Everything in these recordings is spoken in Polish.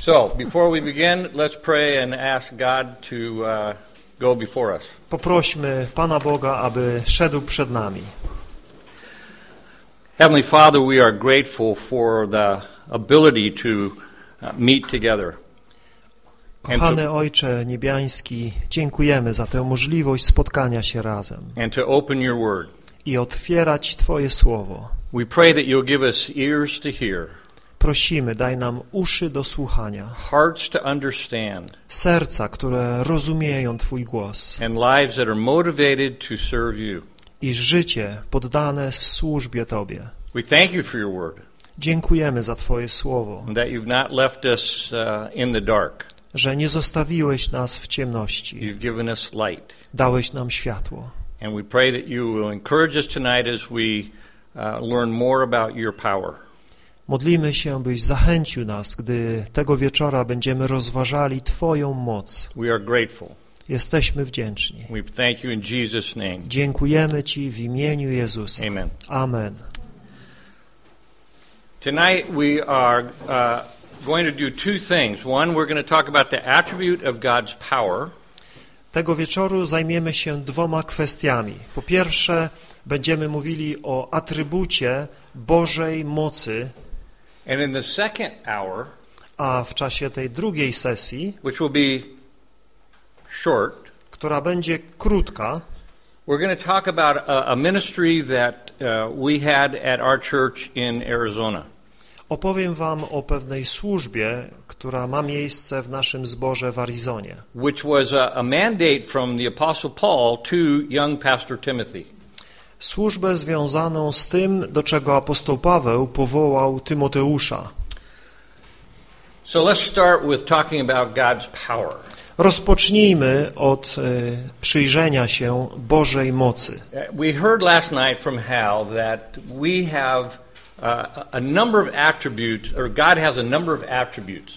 So, before we begin, let's pray and ask God to uh, go before us. Poprośmy Pana Boga, aby szedł przed nami. Heavenly Father, we are grateful for the ability to uh, meet together. Kochany Ojcze Niebiański, dziękujemy za tę możliwość spotkania się razem and to open your word. i otwierać Twoje Słowo. We pray that you'll give us ears to hear, Prosimy, daj nam uszy do słuchania, hearts to understand, serca, które rozumieją Twój głos and lives that are motivated to serve you. i życie poddane w służbie Tobie. We thank you for your word, Dziękujemy za Twoje Słowo, that you've not left us uh, in the dark. że nie zostawiłeś nas w ciemności, You've given us light. dałeś nam światło. And we pray that you will encourage us tonight as we uh, learn more about your power. Modlimy się, byś zachęcił nas, gdy tego wieczora będziemy rozważali Twoją moc. Jesteśmy wdzięczni. Dziękujemy Ci w imieniu Jezusa. Amen. Amen. Tonight we are uh, going to do two things. One, we're going to talk about the attribute of God's power, Tego wieczoru zajmiemy się dwoma kwestiami. Po pierwsze, będziemy mówili o atrybucie Bożej mocy, and in the second hour, a w czasie tej drugiej sesji, which will be short, która będzie krótka, we're going to talk about a, a ministry that uh, we had at our church in Arizona. opowiem Wam o pewnej służbie, która ma miejsce w naszym zborze w Arizonie. which was a, a mandate from the Apostle Paul to young Pastor Timothy. Służbę związaną z tym, do czego apostoł Paweł powołał Tymoteusza. So let's start with talking about God's power. Rozpocznijmy od e, przyjrzenia się Bożej mocy. Uh, We heard last night from Hal that we have uh, a- a number of attributes, or God has a number of attributes.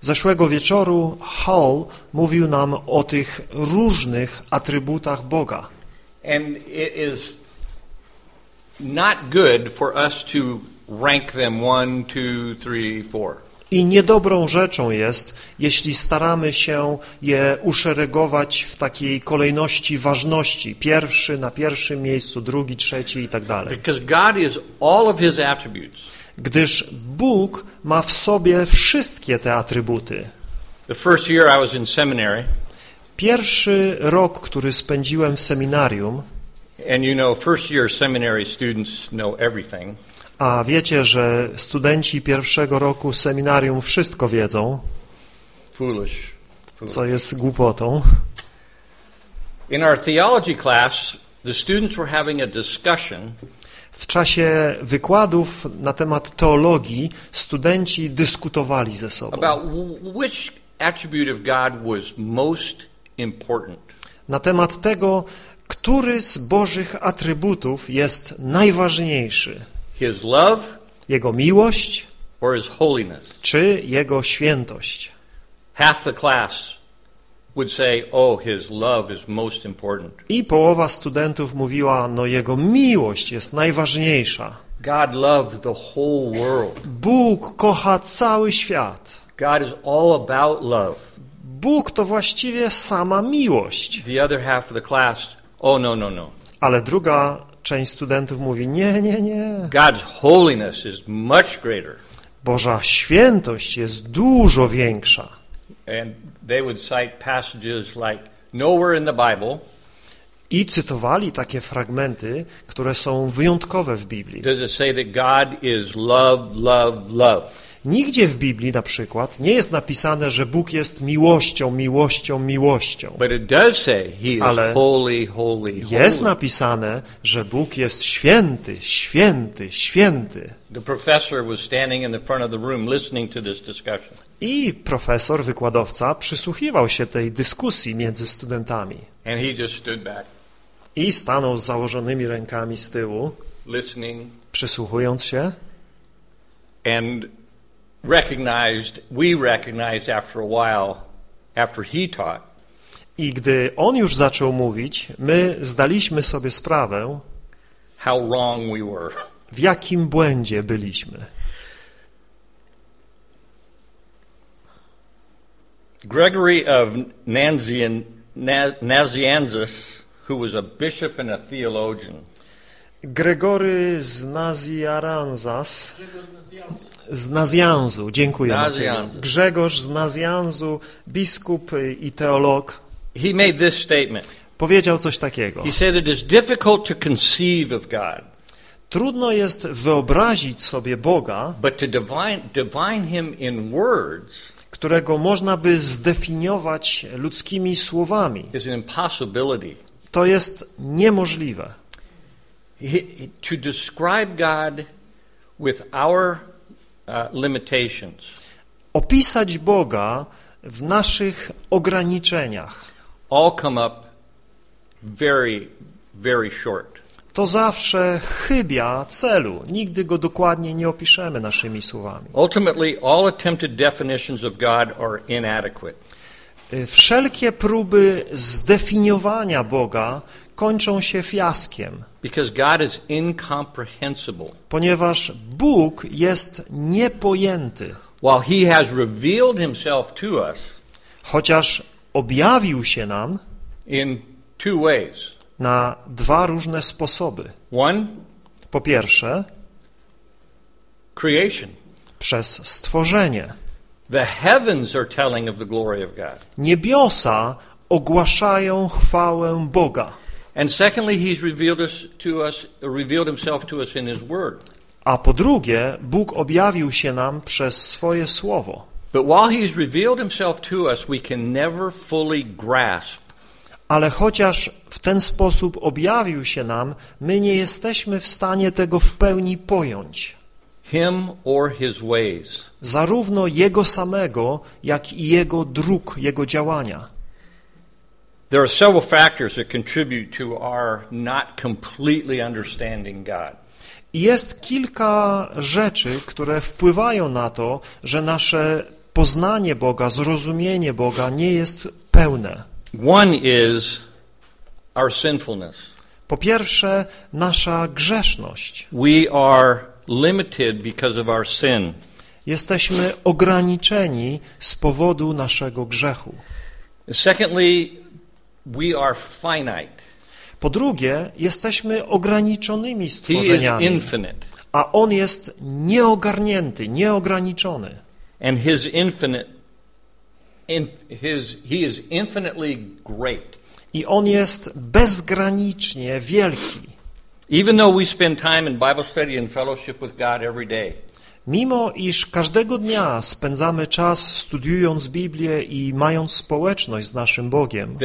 Zeszłego wieczoru Hall mówił nam o tych różnych atrybutach Boga. And it is not good for us to rank them one, two, three, four. I niedobrą rzeczą jest, jeśli staramy się je uszeregować w takiej kolejności ważności. Pierwszy na pierwszym miejscu, drugi, trzeci i tak dalej. Because God is all of His attributes. Gdyż Bóg ma w sobie wszystkie te atrybuty. The first year I was in seminary, Pierwszy rok, który spędziłem w seminarium, And you know, first year seminary students know everything. a wiecie, że studenci pierwszego roku seminarium wszystko wiedzą, Foolish. Foolish. co jest głupotą. In our theology class, the students were having a discussion W czasie wykładów na temat teologii studenci dyskutowali ze sobą about which attribute of God was most important. na temat tego, który z Bożych atrybutów jest najważniejszy. His love Jego miłość or his holiness. czy Jego świętość. Half the class would say, oh, his love is most important. I połowa studentów mówiła, no Jego miłość jest najważniejsza. God loves the whole world. Bóg kocha cały świat. God is all about love. Bóg to właściwie sama miłość. The other half of the class, oh, no, no, no. Ale druga część studentów mówi, nie, nie, nie. God's holiness is much greater. Boża świętość jest dużo większa. And they would cite passages like nowhere in the Bible I cytowali takie fragmenty, które są wyjątkowe w Biblii. does it say that God is love, love, love. Nigdzie w Biblii na przykład nie jest napisane, że Bóg jest miłością, miłością, miłością. Ale Jest napisane, że Bóg jest święty, święty, święty. I profesor, wykładowca przysłuchiwał się tej dyskusji między studentami. I stanął z założonymi rękami z tyłu, przysłuchując się and recognized, we recognized after a while, after he taught, I gdy on już zaczął mówić, my zdaliśmy sobie sprawę, how wrong we were. w jakim błędzie byliśmy. Gregory of Nazian, Na- Nazianzus, who was a bishop and a theologian, Gregory z Naziaranzas, z Nazjanzu, dziękuję. Nazjanzu. Grzegorz z Nazjanzu, biskup i teolog, he made this statement. powiedział coś takiego. He said it is difficult to conceive of God, Trudno jest wyobrazić sobie Boga, but to divine, divine him in words którego można by zdefiniować ludzkimi słowami. is an impossibility. To jest niemożliwe. He- to describe God with our limitations Opisać Boga w naszych ograniczeniach all come up very, very short. to zawsze chybia celu. Nigdy go dokładnie nie opiszemy naszymi słowami. Ultimately, all attempted definitions of God are inadequate. Y, Wszelkie próby zdefiniowania Boga kończą się fiaskiem, ponieważ Bóg jest niepojęty. While He has revealed Himself to us Chociaż objawił się nam in two ways. na dwa różne sposoby. One, Po pierwsze, creation. przez stworzenie. The heavens are telling of the glory of God. Niebiosa ogłaszają chwałę Boga. And secondly, He's revealed us to us, revealed Himself to us in His Word. A po drugie, Bóg objawił się nam przez swoje słowo. But while He's revealed Himself to us, we can never fully grasp Ale chociaż w ten sposób objawił się nam, my nie jesteśmy w stanie tego w pełni pojąć. Him or His ways. Zarówno Jego samego, jak i Jego dróg, Jego działania. There are several factors that contribute to our not completely understanding God. Jest kilka rzeczy, które wpływają na to, że nasze poznanie Boga, zrozumienie Boga nie jest pełne. One is our sinfulness. Po pierwsze, nasza grzeszność. We are limited because of our sin. Jesteśmy ograniczeni z powodu naszego grzechu. Secondly, we are finite. Po drugie, jesteśmy ograniczonymi He is stworzeniami, infinite. a On jest nieogarnięty, nieograniczony. And his infinite in his he is infinitely great. I On jest bezgranicznie wielki. Even though we spend time in Bible study and fellowship with God every day, Mimo iż każdego dnia spędzamy czas studiując Biblię i mając społeczność z naszym Bogiem,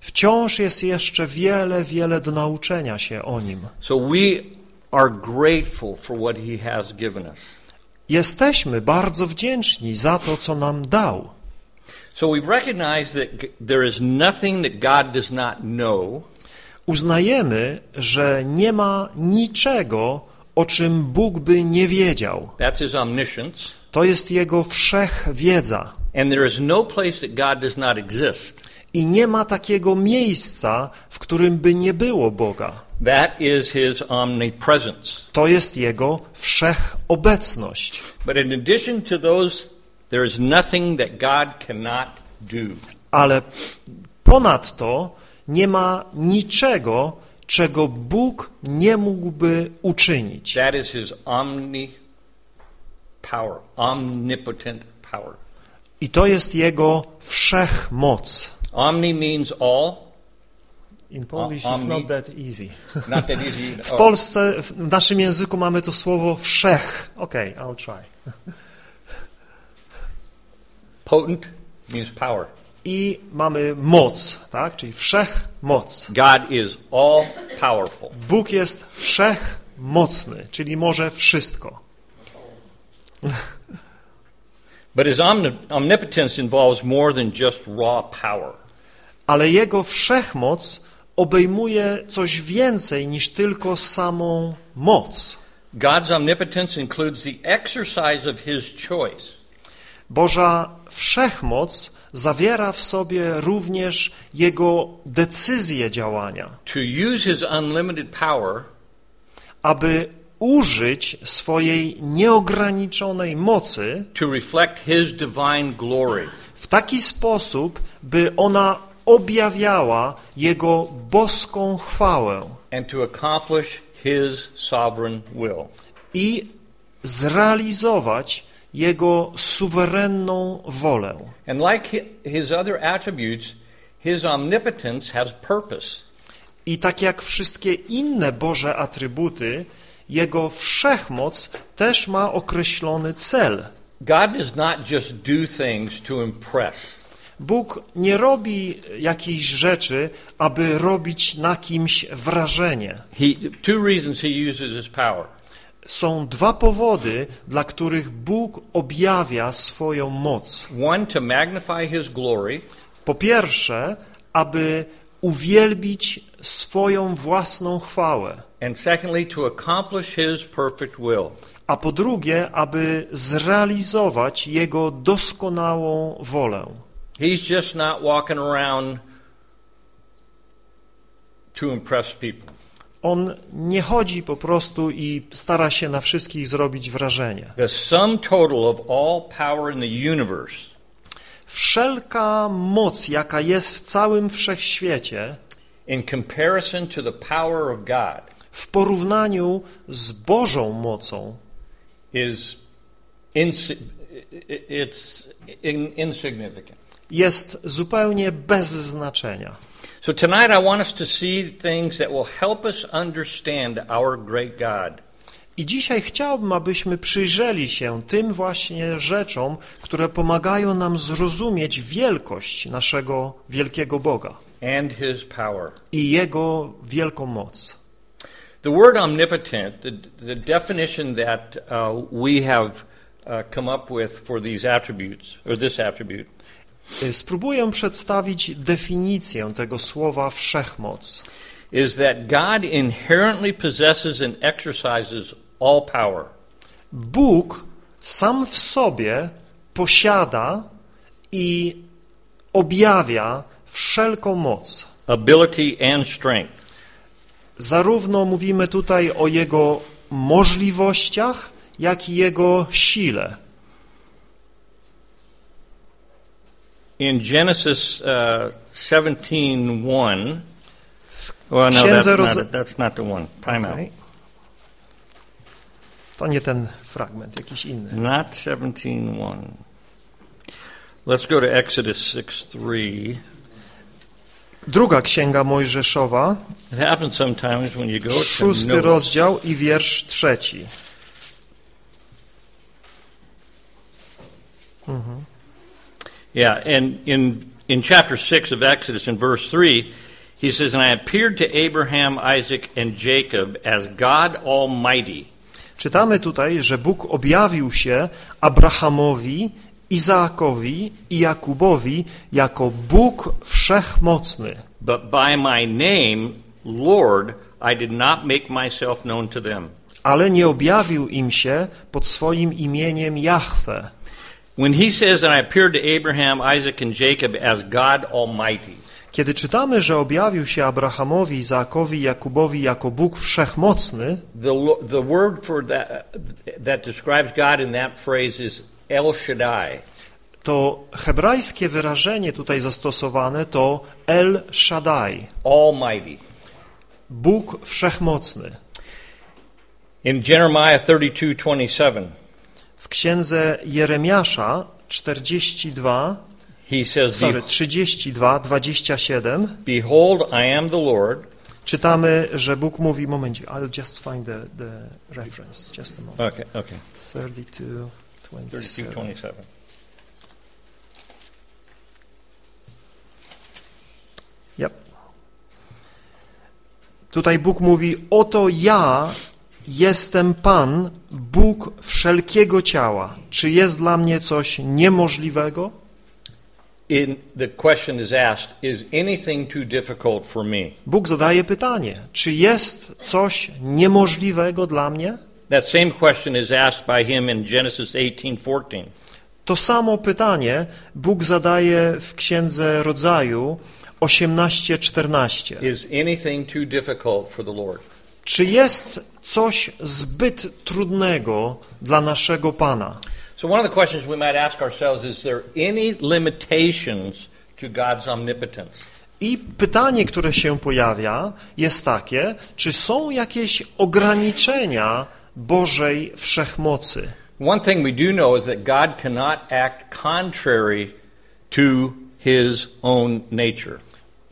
wciąż jest jeszcze wiele, wiele do nauczenia się o Nim. So we are grateful for what he has given us. Jesteśmy bardzo wdzięczni za to, co nam dał. So we recognize that there is nothing that God does not know, Uznajemy, że nie ma niczego, o czym Bóg by nie wiedział. To jest Jego wszechwiedza. I nie ma takiego miejsca, w którym by nie było Boga. To jest Jego wszechobecność. But in addition to those, there is nothing that God cannot do. Ale ponadto nie ma niczego, czego Bóg nie mógłby uczynić. That is his omni power, omnipotent power. I to jest Jego wszechmoc. Omni means all, In Polish it's omni- not that easy. not that easy. W Polsce, w naszym języku mamy to słowo wszech. Okej, okay, I'll try. potent means power. I mamy moc, tak? Czyli wszechmoc. God is all powerful. Bóg jest wszechmocny, czyli może wszystko. But his omni- omnipotence involves more than just raw power. Ale Jego wszechmoc obejmuje coś więcej niż tylko samą moc. God's omnipotence includes the exercise of his choice. Boża wszechmoc zawiera w sobie również Jego decyzję działania, To use his unlimited power aby użyć swojej nieograniczonej mocy to reflect His divine glory. w taki sposób, by ona objawiała Jego boską chwałę and to accomplish His sovereign will. i zrealizować Jego suwerenną wolę. And like hi- His other attributes, His omnipotence has purpose. I tak jak wszystkie inne Boże atrybuty, Jego wszechmoc też ma określony cel. God does not just do things to impress. Bóg nie robi jakichś rzeczy, aby robić na kimś wrażenie. He, two reasons He uses His power. Są dwa powody, dla których Bóg objawia swoją moc. One, to magnify His glory, Po pierwsze, aby uwielbić swoją własną chwałę, and secondly, to accomplish His perfect will. a po drugie, aby zrealizować Jego doskonałą wolę. He's just not walking around to impress people. On nie chodzi po prostu i stara się na wszystkich zrobić wrażenie. The sum total of all power in the universe Wszelka moc, jaka jest w całym wszechświecie, in comparison to the power of God w porównaniu z Bożą mocą is insi- it's in- insignificant. jest zupełnie bez znaczenia. So tonight I want us to see things that will help us understand our great God. I dzisiaj chciałbym, abyśmy przyjrzeli się tym właśnie rzeczom, które pomagają nam zrozumieć wielkość naszego wielkiego Boga and his power. i Jego wielką moc. The word omnipotent, the, the definition that uh, we have uh, come up with for these attributes, or this attribute, Spróbuję przedstawić definicję tego słowa wszechmoc. is that God inherently possesses and exercises all power. Bóg sam w sobie posiada i objawia wszelką moc. ability and strength. Zarówno mówimy tutaj o Jego możliwościach, jak i Jego sile. In Genesis uh, 17:1, well, no, that's not, it. that's not the one. Time Okej. out. To nie ten fragment, jakiś inny. Not 17:1. Let's go to Exodus 6:3. Druga księga Mojżeszowa, It happens sometimes when you go to szósty rozdział i wiersz trzeci. Yeah, and in in chapter 6 of Exodus in verse 3, he says, "And I appeared to Abraham, Isaac, and Jacob as God Almighty." Czytamy tutaj, że Bóg objawił się Abrahamowi, Izaakowi i Jakubowi jako Bóg wszechmocny. But by my name, Lord, I did not make myself known to them. ale nie objawił im się pod swoim imieniem Jahwe. When he says that I appeared to Abraham, Isaac, and Jacob as God Almighty, Kiedy czytamy, że objawił się Abrahamowi, Izaakowi, Jakubowi jako Bóg wszechmocny, the, the word for that, that describes God in that phrase is El Shaddai. to hebrajskie wyrażenie tutaj zastosowane to El Shaddai, Almighty. Bóg wszechmocny. In Jeremiah 32:27, W księdze Jeremiasza 42, he says, sorry, 32, 27 Behold, I am the Lord, czytamy, że Bóg mówi, momencie, I'll just find the, the reference, just a moment. Okay, okay. 32, 27. 32:27. Yep. Tutaj Bóg mówi, oto ja jestem Pan, Bóg wszelkiego ciała. Czy jest dla mnie coś niemożliwego? In the question is asked, is anything too difficult for me? Bóg zadaje pytanie, czy jest coś niemożliwego dla mnie? That same question is asked by him in Genesis 18:14. To samo pytanie Bóg zadaje w Księdze Rodzaju 18:14. Is anything too difficult for the Lord? Czy jest coś zbyt trudnego dla naszego Pana? So, one of the questions we might ask ourselves is there any limitations to God's omnipotence? I pytanie, które się pojawia, jest takie, czy są jakieś ograniczenia Bożej wszechmocy? One thing we do know is that God cannot act contrary to his own nature.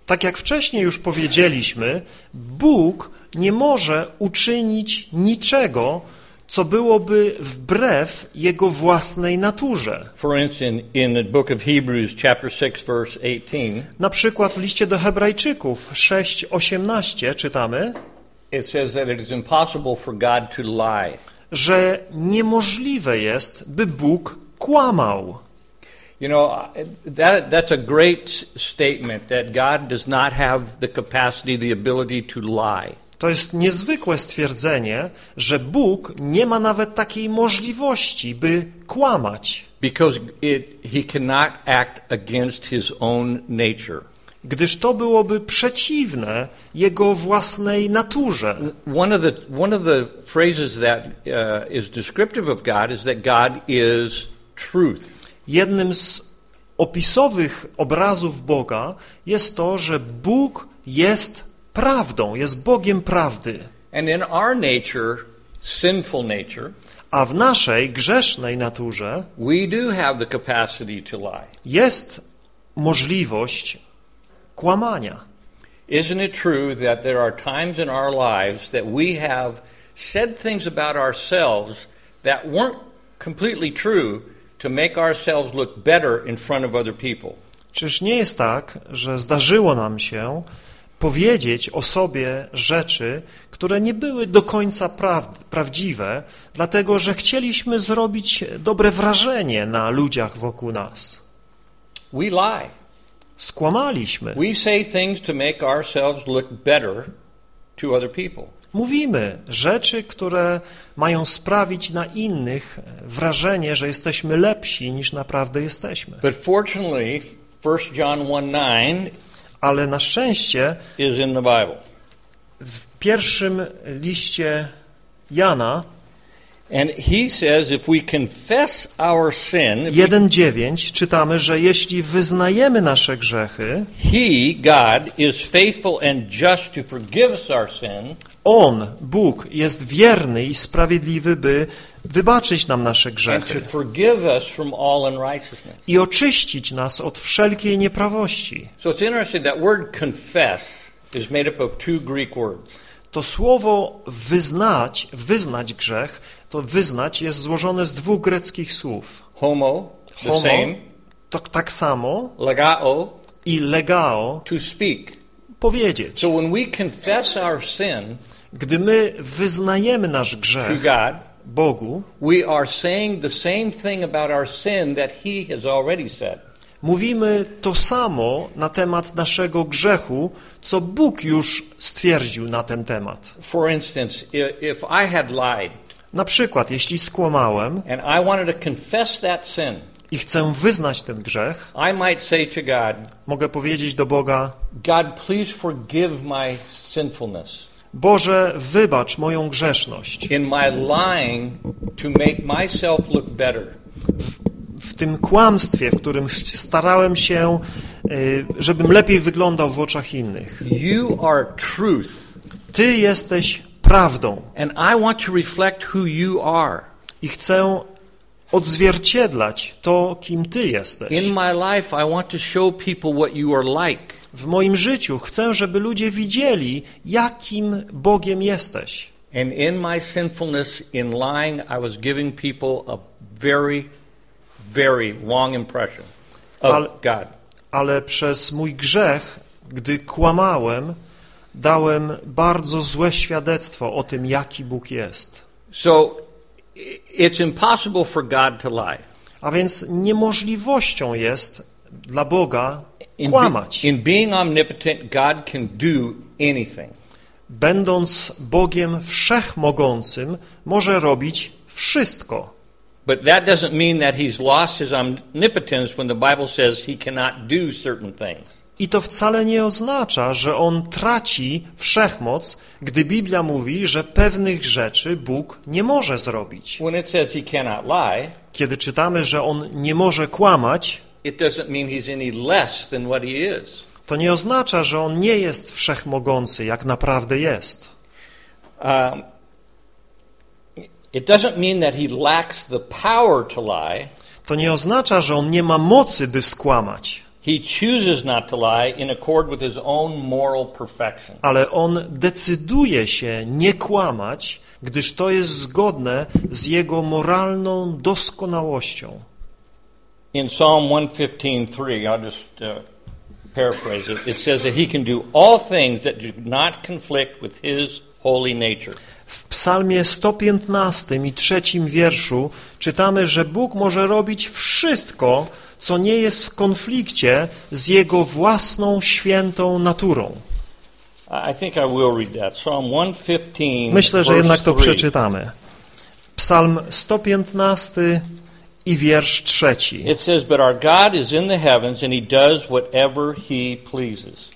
Tak jak wcześniej już powiedzieliśmy, Bóg nie może uczynić niczego, co byłoby wbrew Jego własnej naturze. For instance, in the book of Hebrews, chapter 6, verse 18, Na przykład w liście do Hebrajczyków 6:18 czytamy, it says that it is impossible for God to lie. że niemożliwe jest, by Bóg kłamał. You know, that, that's a great statement that God does not have the capacity, the ability to lie. To jest niezwykłe stwierdzenie, że Bóg nie ma nawet takiej możliwości, by kłamać, Because it, he cannot act against his own nature. gdyż to byłoby przeciwne Jego własnej naturze. One of the, one of the phrases that uh, is descriptive of God is that God is truth. Jednym z opisowych obrazów Boga jest to, że Bóg jest prawdą, jest Bogiem prawdy. And in our nature, sinful nature, A w naszej grzesznej naturze we do have the capacity to lie. jest możliwość kłamania. Isn't it true that there are times in our lives that we have said things about ourselves that weren't completely true to make ourselves look better in front of other people? Czyż nie jest tak, że zdarzyło nam się powiedzieć o sobie rzeczy, które nie były do końca praw, prawdziwe, dlatego że chcieliśmy zrobić dobre wrażenie na ludziach wokół nas? We lie. Skłamaliśmy. We say things to make ourselves look better to other people. Mówimy rzeczy, które mają sprawić na innych wrażenie, że jesteśmy lepsi niż naprawdę jesteśmy. But fortunately, 1 John 1 9 Ale na szczęście is in the Bible. w pierwszym liście Jana And he says if we confess our sin, if we 1:9 czytamy, że jeśli wyznajemy nasze grzechy, He, God, is faithful and just to forgive us our sin On, Bóg, jest wierny i sprawiedliwy, by wybaczyć nam nasze grzechy i oczyścić nas od wszelkiej nieprawości. To słowo wyznać, wyznać grzech, to wyznać jest złożone z dwóch greckich słów. Homo, Homo, to tak samo, legao, i legao, to speak. powiedzieć. So when we confess our sin Gdy my wyznajemy nasz grzech God, Bogu, we are saying the same thing about our sin that He has already said. Mówimy to samo na temat naszego grzechu, co Bóg już stwierdził na ten temat. For instance, if I had lied Na przykład, jeśli skłamałem and I wanted to confess that sin, i chcę wyznać ten grzech, I might say to God, mogę powiedzieć do Boga: God, please forgive my sinfulness Boże, wybacz moją grzeszność. in my lying to make myself look better. W tym kłamstwie, w którym starałem się, y, żebym lepiej wyglądał w oczach innych. You are truth, Ty jesteś prawdą and I want to reflect who you are. i chcę odzwierciedlać to, kim Ty jesteś. In my life, I want to show people what you are like. W moim życiu chcę, żeby ludzie widzieli, jakim Bogiem jesteś. And in my sinfulness, in lying, I was giving people a very, very wrong impression of Al- God. Ale przez mój grzech, gdy kłamałem, dałem bardzo złe świadectwo o tym, jaki Bóg jest. So it's impossible for God to lie. A więc niemożliwością jest dla Boga In, be- kłamać. in being omnipotent, God can do anything. Będąc Bogiem wszechmogącym, może robić wszystko. But that doesn't mean that he's lost his omnipotence when the Bible says he cannot do certain things. I to wcale nie oznacza, że on traci wszechmoc, gdy Biblia mówi, że pewnych rzeczy Bóg nie może zrobić. When it says he cannot lie, Kiedy czytamy, że on nie może kłamać, it doesn't mean he's any less than what he is. to nie oznacza, że on nie jest wszechmogący, jak naprawdę jest. Um, it doesn't mean that he lacks the power to lie. To nie oznacza, że on nie ma mocy, by skłamać, He chooses not to lie in accord with his own moral perfection. ale on decyduje się nie kłamać, gdyż to jest zgodne z jego moralną doskonałością. In Psalm 115:3, I'll just uh, paraphrase it. It says that he can do all things that do not conflict with his holy nature. W psalmie 115 i trzecim wierszu czytamy, że Bóg może robić wszystko, co nie jest w konflikcie z Jego własną świętą naturą. I think I will read that. Psalm 115. Myślę, że jednak to 3. przeczytamy. Psalm 115 i wiersz trzeci. It says, But our God is in the heavens, and he does whatever he pleases.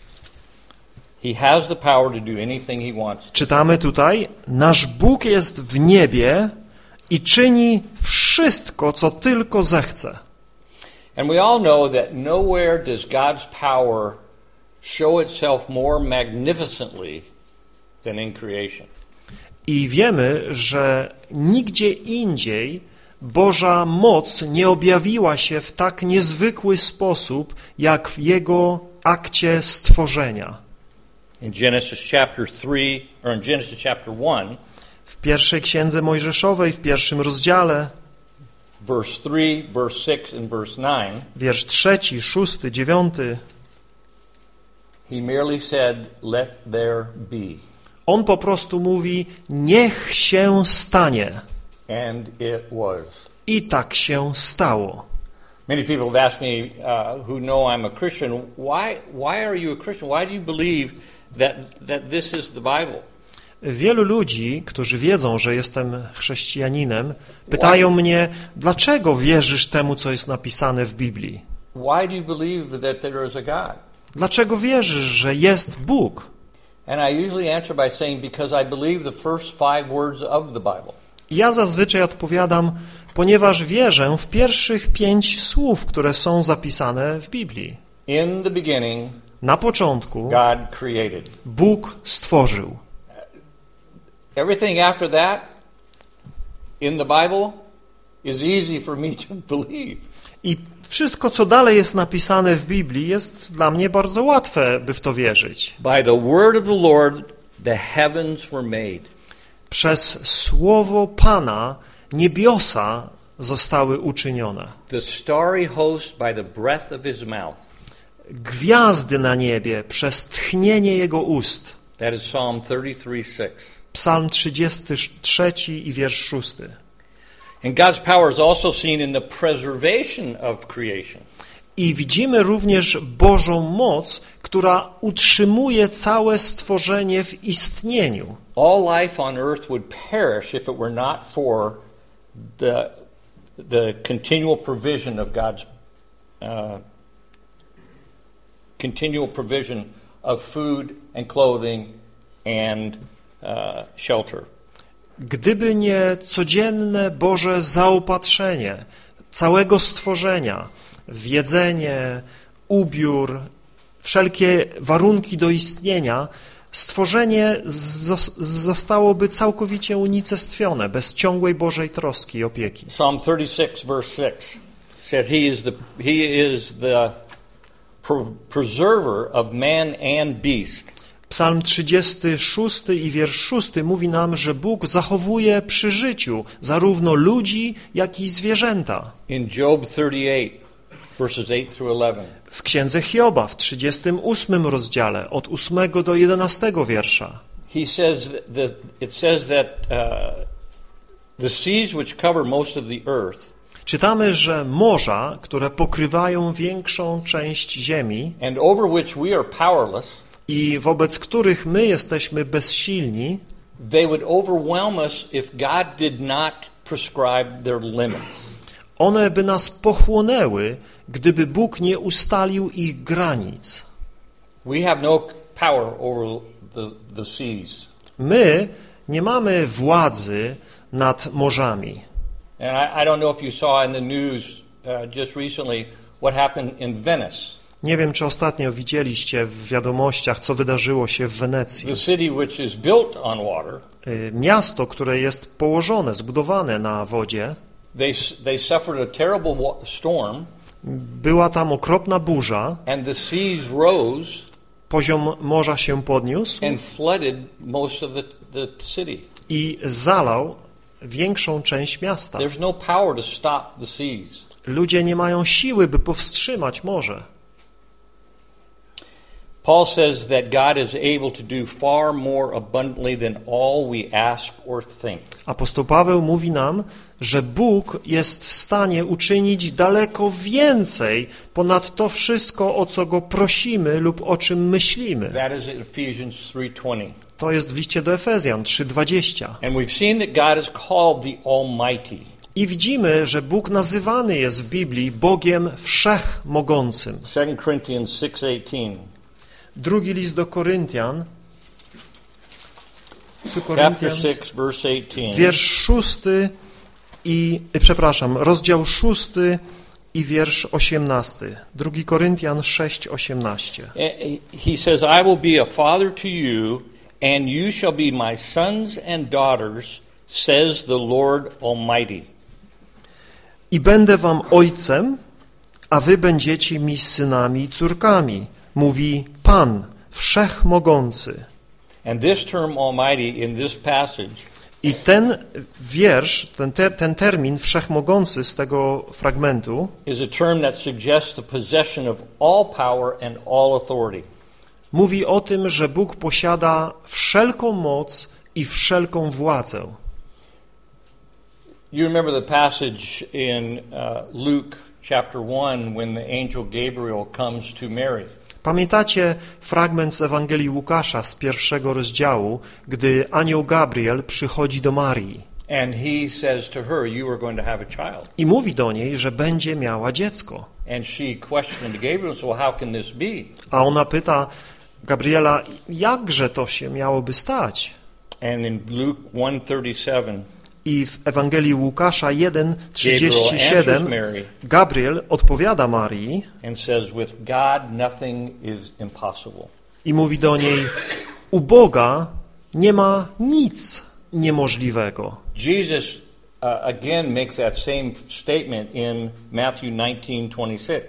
He has the power to do anything he wants. Czytamy tutaj, nasz Bóg jest w niebie i czyni wszystko, co tylko zechce. And we all know that nowhere does God's power show itself more magnificently than in creation. I wiemy, że nigdzie indziej Boża moc nie objawiła się w tak niezwykły sposób, jak w Jego akcie stworzenia. In Genesis chapter 3, or in Genesis chapter 1, W pierwszej księdze Mojżeszowej, w pierwszym rozdziale, verse 3, verse 6, and verse 9, wiersz trzeci, szósty, dziewiąty, he merely said, Let there be. on po prostu mówi, niech się stanie. And it was. I tak się stało. Many people have asked me uh, who know I'm a Christian, why, why are you a Christian? Why do you believe that, that this is the Bible? Wielu ludzi, którzy wiedzą, że jestem chrześcijaninem, pytają mnie, dlaczego wierzysz temu, co jest napisane w Biblii? Why do you believe that there is a God? Dlaczego wierzysz, że jest Bóg? And I usually answer by saying, because I believe the first five words of the Bible. Ja zazwyczaj odpowiadam, ponieważ wierzę w pierwszych pięć słów, które są zapisane w Biblii. Na początku. Bóg stworzył. Everything after that in the Bible is easy for me to believe. I wszystko, co dalej jest napisane w Biblii, jest dla mnie bardzo łatwe, by w to wierzyć. By the word of the Lord, the heavens were made. Przez słowo Pana niebiosa zostały uczynione. The starry host by the breath of his mouth. Gwiazdy na niebie przez tchnienie Jego ust. That is Psalm 33 6. Psalm 33 i wiersz 6. And God's power is also seen in the preservation of creation. I widzimy również Bożą moc, która utrzymuje całe stworzenie w istnieniu. All life on earth would perish if it were not for the, the continual provision of God's uh, continual provision of food and clothing and uh, shelter. Gdyby nie codzienne Boże zaopatrzenie całego stworzenia w jedzenie, ubiór, wszelkie warunki do istnienia, stworzenie zos- zostałoby całkowicie unicestwione bez ciągłej Bożej troski i opieki. Psalm 36, verse 6 said, He is the, he is the pre- preserver of man and beast. Psalm 36 i wiersz 6 mówi nam, że Bóg zachowuje przy życiu zarówno ludzi, jak i zwierzęta. In Job 38, W księdze Hioba w 38 rozdziale od 8 do 11 wiersza he says that it says that uh, the seas which cover most of the earth czytamy, że morza, które pokrywają większą część ziemi and over which we are powerless, i wobec których my jesteśmy bezsilni, they would overwhelm us if God did not prescribe their limits. one by nas pochłonęły, gdyby Bóg nie ustalił ich granic. We have no power over the, the seas. My nie mamy władzy nad morzami. And I, I don't know if you saw in the news uh, just recently what happened in Venice. Nie wiem, czy ostatnio widzieliście w wiadomościach, co wydarzyło się w Wenecji. Y, Miasto, które jest położone, zbudowane na wodzie, była tam okropna burza, and the seas rose poziom morza się podniósł and flooded most of the, the city. i zalał większą część miasta. There's no power to stop the seas. Ludzie nie mają siły, by powstrzymać morze. Paul says that God is able to do far more abundantly than all we ask or think. Apostoł Paweł mówi nam, że Bóg jest w stanie uczynić daleko więcej ponad to wszystko, o co Go prosimy lub o czym myślimy. That is Ephesians 3:20. To jest w liście do Efezjan 3:20. And we've seen that God is called the Almighty. I widzimy, że Bóg nazywany jest w Biblii Bogiem Wszechmogącym. 2 Corinthians 6:18. Drugi list do Koryntian, do Chapter Koryntian 6 verse 18. wiersz szósty i, y, przepraszam, rozdział szósty i wiersz osiemnasty. Drugi Koryntian 6, 18. Eh, He says, I will be a father to you, and you shall be my sons and daughters, says the Lord Almighty. I będę wam ojcem, a wy będziecie mi synami i córkami, mówi Pan, Wszechmogący. And this term Almighty in this passage I ten wiersz, ten, ter, ten termin Wszechmogący z tego fragmentu is a term that suggests the possession of all power and all authority. mówi o tym, że Bóg posiada wszelką moc i wszelką władzę. You remember the passage in uh, Luke chapter 1 when the angel Gabriel comes to Mary. Pamiętacie fragment z Ewangelii Łukasza z pierwszego rozdziału, gdy anioł Gabriel przychodzi do Marii And he says to her, You are going to have a child. i mówi do niej, że będzie miała dziecko. And she questioned Gabriel, so well, how can this be? A ona pyta Gabriela, jakże to się miałoby stać? And in Luke 137, I w Ewangelii Łukasza Gabriel answers 1:37 Mary Gabriel odpowiada Marii i mówi do niej: U Boga nie ma nic niemożliwego. Jesus uh, again makes that same statement in Matthew 19:26.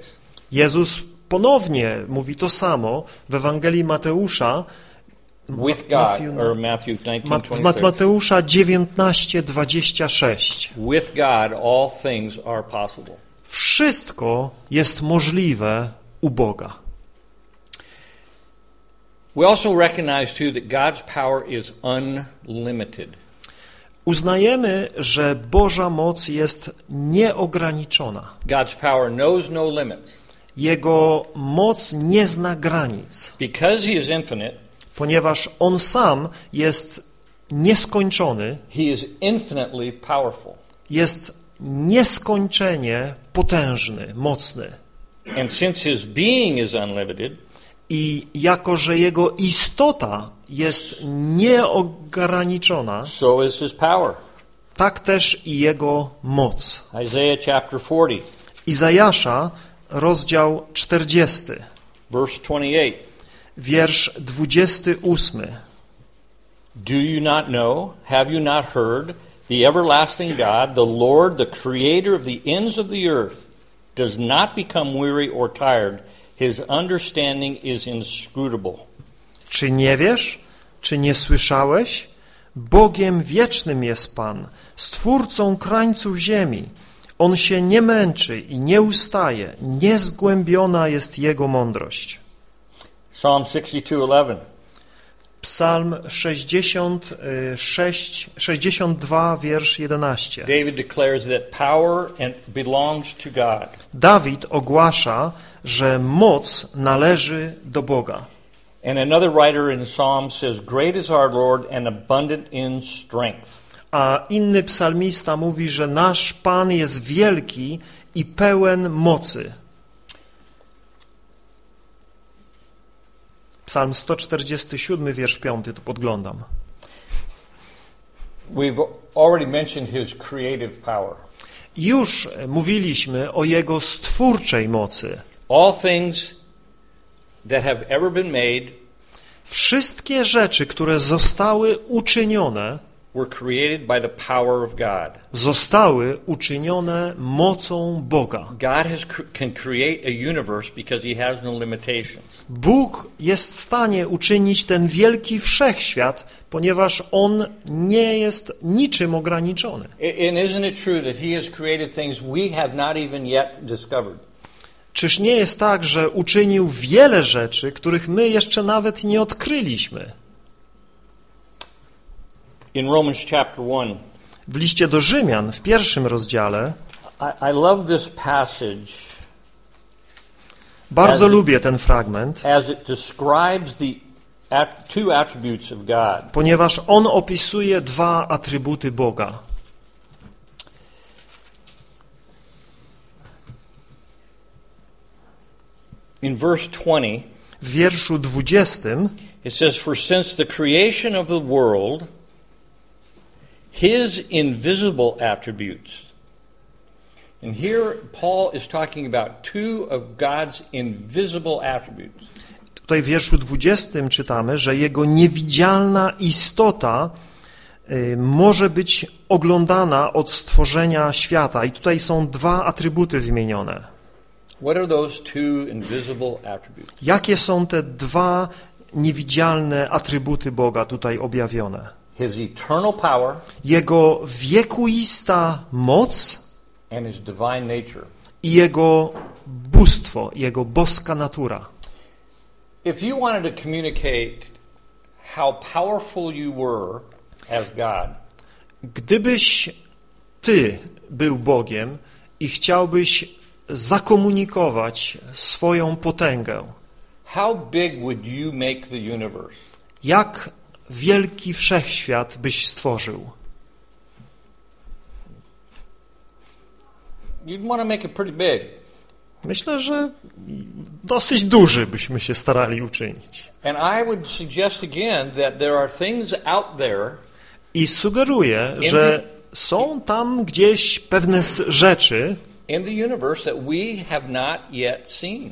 Jezus ponownie mówi to samo w Ewangelii Mateusza, With God, Matthew- or Matthew Ma- w 19:26. Mat- Mateusza 19:26. With God, all things are possible. Wszystko jest możliwe u Boga. We also recognize too that God's power is unlimited. Uznajemy, że Boża moc jest nieograniczona. God's power knows no limits. Jego moc nie zna granic, Because he is infinite, ponieważ On sam jest nieskończony, he is infinitely powerful. jest nieskończenie potężny, mocny. And since his being is unlimited, I jako, że Jego istota jest nieograniczona, so is his power. tak też i Jego moc. Isaiah chapter 40, Izajasza, rozdział 40, verse 28. wiersz 28. Do you not know? Have you not heard? The everlasting God, the Lord, the creator of the ends of the earth, does not become weary or tired. His understanding is inscrutable. Czy nie wiesz? Czy nie słyszałeś? Bogiem wiecznym jest Pan, stwórcą krańców ziemi. On się nie męczy i nie ustaje, niezgłębiona jest Jego mądrość. Psalm 62:11. Psalm 66, 62, wiersz 11. David declares that power and belongs to God. Dawid ogłasza, że moc należy do Boga. And another writer in Psalm says, Great is our Lord and abundant in strength. A inny psalmista mówi, że nasz Pan jest wielki i pełen mocy. Psalm 147, wiersz 5, tu podglądam. We've already mentioned his creative power. Już mówiliśmy o Jego stwórczej mocy. All things that have ever been made Wszystkie rzeczy, które zostały uczynione, zostały uczynione mocą Boga. God has, can create a universe because he has no limitations. Bóg jest w stanie uczynić ten wielki wszechświat, ponieważ On nie jest niczym ograniczony. And isn't it true that he has created things we have not even yet discovered? Czyż nie jest tak, że uczynił wiele rzeczy, których my jeszcze nawet nie odkryliśmy? In Romans chapter 1, W liście do Rzymian, w pierwszym rozdziale, I, I love this passage bardzo As- lubię ten fragment, as it describes the two attributes of God. ponieważ on opisuje dwa atrybuty Boga. In verse 20, W wierszu 20 it says, For since the creation of the world, his invisible attributes. And here Paul is talking about two of God's invisible attributes. Tutaj w wierszu 20 czytamy, że jego niewidzialna istota y, może być oglądana od stworzenia świata. I tutaj są dwa atrybuty wymienione. What are those two invisible attributes? Jakie są te dwa niewidzialne atrybuty Boga tutaj objawione? His eternal power Jego wiekuista moc and his divine nature. i jego bóstwo, jego boska natura. If you wanted to communicate how powerful you were as God, Gdybyś ty był Bogiem i chciałbyś zakomunikować swoją potęgę, how big would you make the universe? jak wielki wszechświat byś stworzył? You'd want to make it pretty big. Myślę, że dosyć duży byśmy się starali uczynić. And I would suggest again that there are things out there I sugeruję, że są tam gdzieś pewne rzeczy in the universe that we have not yet seen.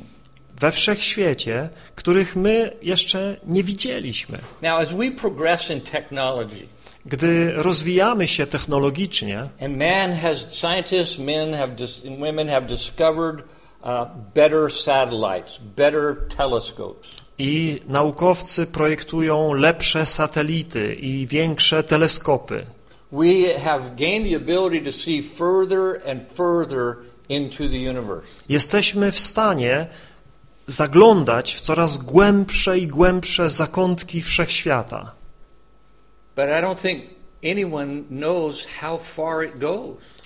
We wszechświecie, których my jeszcze nie widzieliśmy. Now, as we progress in technology, Gdy rozwijamy się technologicznie, and man has scientists, men have dis, women have discovered uh, better satellites, better telescopes. I naukowcy projektują lepsze satelity i większe teleskopy. We have gained the ability to see further and further into the universe. Jesteśmy w stanie zaglądać w coraz głębsze i głębsze zakątki wszechświata.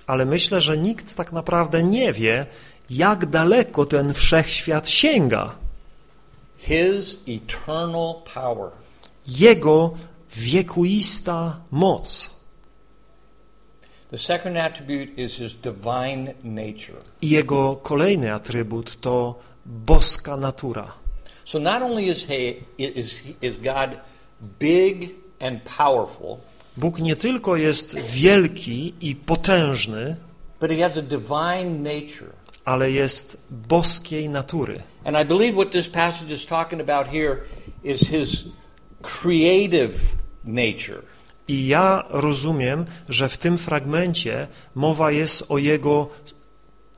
Ale myślę, że nikt tak naprawdę nie wie, jak daleko ten wszechświat sięga. Jego wiekuista moc. I jego kolejny atrybut to boska natura. So not only is he is, is God big and powerful, Bóg nie tylko jest wielki i potężny, but he has a divine nature. ale jest boskiej natury. And I believe what this passage is talking about here is his creative nature. I ja rozumiem, że w tym fragmencie mowa jest o jego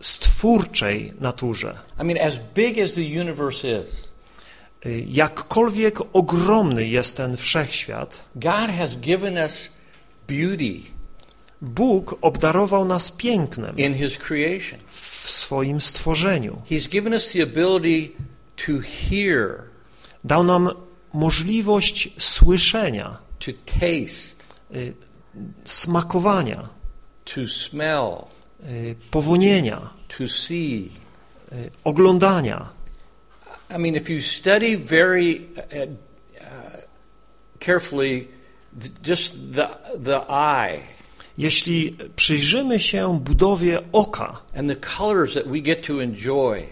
stwórczej naturze. I mean, as big as the universe is, Y, Jakkolwiek ogromny jest ten wszechświat, God has given us beauty Bóg obdarował nas pięknem in his creation. w swoim stworzeniu. He's given us the ability to hear, Dał nam możliwość słyszenia, to taste, y, smakowania, to smell, powonienia, to see. y, oglądania. I mean, if you study very uh, uh, carefully just the, the eye Jeśli przyjrzymy się budowie oka, and the colors that we get to enjoy,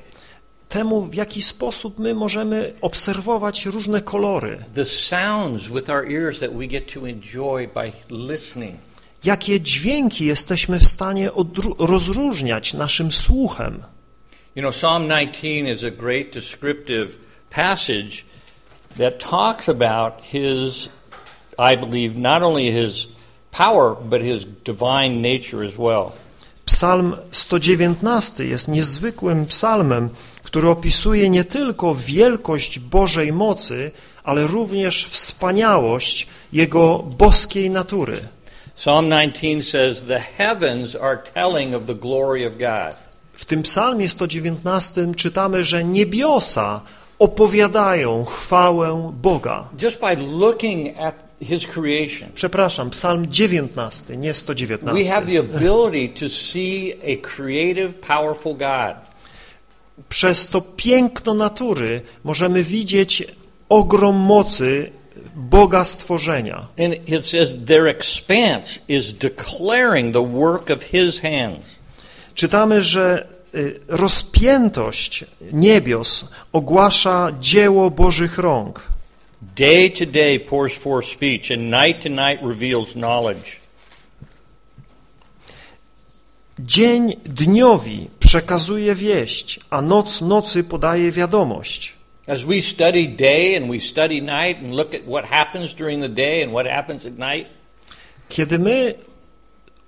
temu, w jaki sposób my możemy obserwować różne kolory, the sounds with our ears that we get to enjoy by listening. Jakie dźwięki jesteśmy w stanie rozróżniać naszym słuchem. You know, Psalm 19 is a great descriptive passage that talks about his, I believe, not only his power, but his divine nature as well. Psalm 119 jest niezwykłym psalmem, który opisuje nie tylko wielkość Bożej mocy, ale również wspaniałość Jego boskiej natury. Psalm 19 says, The heavens are telling of the glory of God. W tym psalmie 119 czytamy, że niebiosa opowiadają chwałę Boga. Just by looking at his creation, Przepraszam, psalm 19, nie we 119. have the ability to see a creative, powerful God. Przez to piękno natury możemy widzieć ogrom mocy Boga stworzenia. And it says, Their expanse is declaring the work of his hands. Czytamy, że y, rozpiętość niebios ogłasza dzieło Bożych rąk. Day to day pours forth speech, and night to night reveals knowledge. Dzień dniowi przekazuje wieść, a noc nocy podaje wiadomość. As we study day and we study night and look at what happens during the day and what happens at night, Kiedy my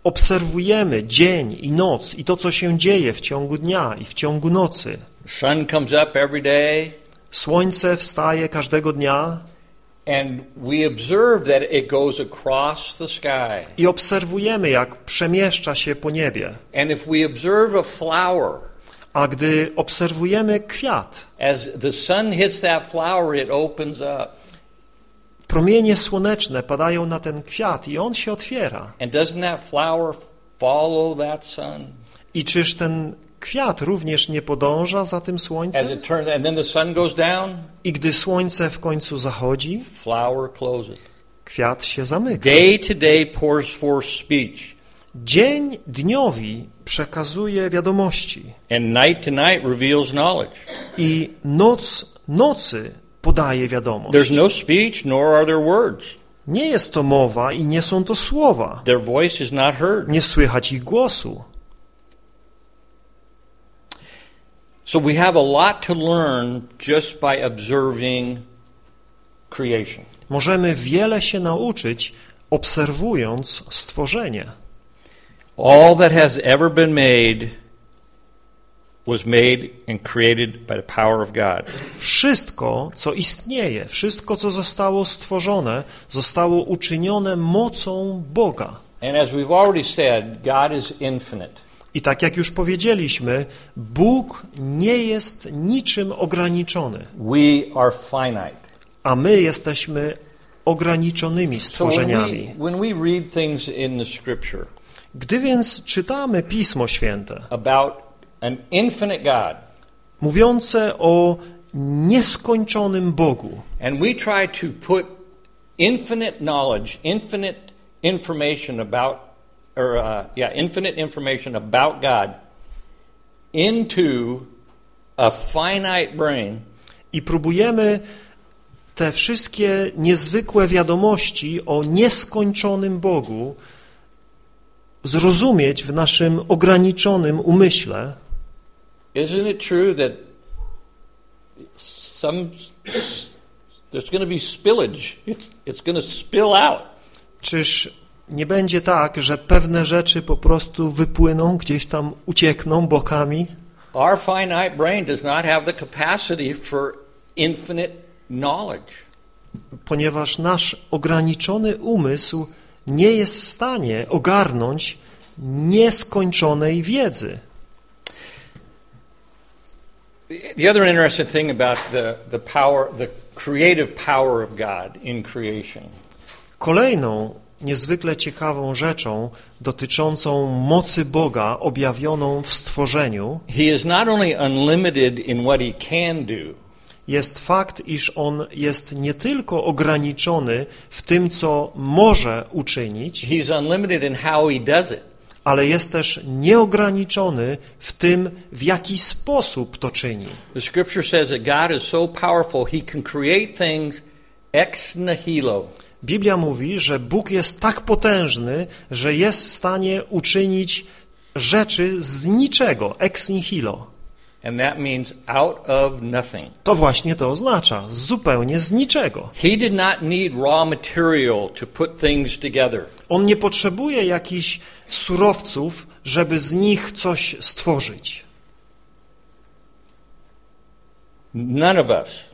obserwujemy dzień i noc i to, co się dzieje w ciągu dnia i w ciągu nocy, the sun comes up every day, słońce wstaje każdego dnia and we observe that it goes across the sky. i obserwujemy, jak przemieszcza się po niebie. And if we observe a flower, A gdy obserwujemy kwiat, as the sun hits that flower, it opens up. promienie słoneczne padają na ten kwiat i on się otwiera. And doesn't that flower follow that sun? I czyż ten kwiat również nie podąża za tym As słońcem? it turns, and then the sun goes down, I gdy słońce w końcu zachodzi, flower closes. kwiat się zamyka. Day to day pours forth speech, Dzień dniowi przekazuje wiadomości and night to night reveals knowledge. i noc nocy podaje wiadomość. There's no speech, nor are there words. Nie jest to mowa i nie są to słowa. Their voice is not heard. Nie słychać ich głosu. So we have a lot to learn just by observing creation. Możemy wiele się nauczyć obserwując stworzenie. All that has ever been made was made and created by the power of God. Wszystko, co istnieje, wszystko, co zostało stworzone, zostało uczynione mocą Boga. And as we've already said, God is infinite. I tak jak już powiedzieliśmy, Bóg nie jest niczym ograniczony, We are finite. a my jesteśmy ograniczonymi So when stworzeniami. we, when we read things in the scripture Gdy więc czytamy Pismo Święte, about an infinite God, mówiące o nieskończonym Bogu, and we try to put infinite knowledge, infinite information about, or uh, yeah, infinite information about God into a finite brain, i próbujemy te wszystkie niezwykłe wiadomości o nieskończonym Bogu zrozumieć w naszym ograniczonym umyśle, isn't it true that some there's going to be spillage? It's, going to spill out. czyż nie będzie tak, że pewne rzeczy po prostu wypłyną, gdzieś tam uciekną bokami? Our finite brain does not have the capacity for infinite knowledge. Ponieważ nasz ograniczony umysł nie jest w stanie ogarnąć nieskończonej wiedzy. The other interesting thing about the, the power, the creative power of God in creation Kolejną niezwykle ciekawą rzeczą dotyczącą mocy Boga objawioną w stworzeniu He is not only unlimited in what he can do, jest fakt, iż On jest nie tylko ograniczony w tym, co może uczynić, ale jest też nieograniczony w tym, w jaki sposób to czyni. The scripture says that God is so powerful, he can create things ex nihilo. Biblia mówi, że Bóg jest tak potężny, że jest w stanie uczynić rzeczy z niczego, ex nihilo. And that means out of nothing. To właśnie to oznacza, zupełnie z niczego. He did not need raw material to put things together. On nie potrzebuje jakichś surowców, żeby z nich coś stworzyć. None of us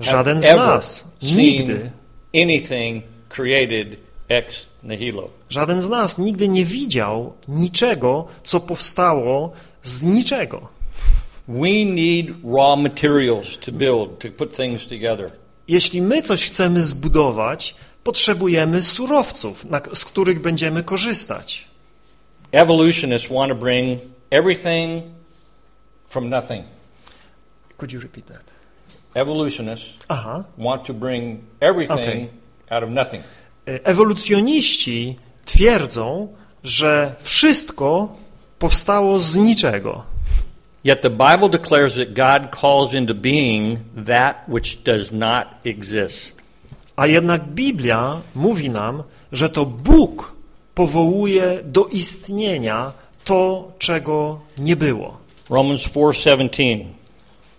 Żaden z nas nigdy, anything created ex nihilo. żaden z nas nigdy nie widział niczego, co powstało z niczego. We need raw materials to build, to put things together. Jeśli my coś chcemy zbudować, potrzebujemy surowców, na, z których będziemy korzystać. Evolutionists want to bring everything from nothing. Could you repeat that? Evolutionists Aha. want to bring everything Okay. out of nothing. E, Ewolucjoniści twierdzą, że wszystko powstało z niczego. Yet the Bible declares that God calls into being that which does not exist. A jednak Biblia mówi nam, że to Bóg powołuje do istnienia to, czego nie było. Romans 4:17.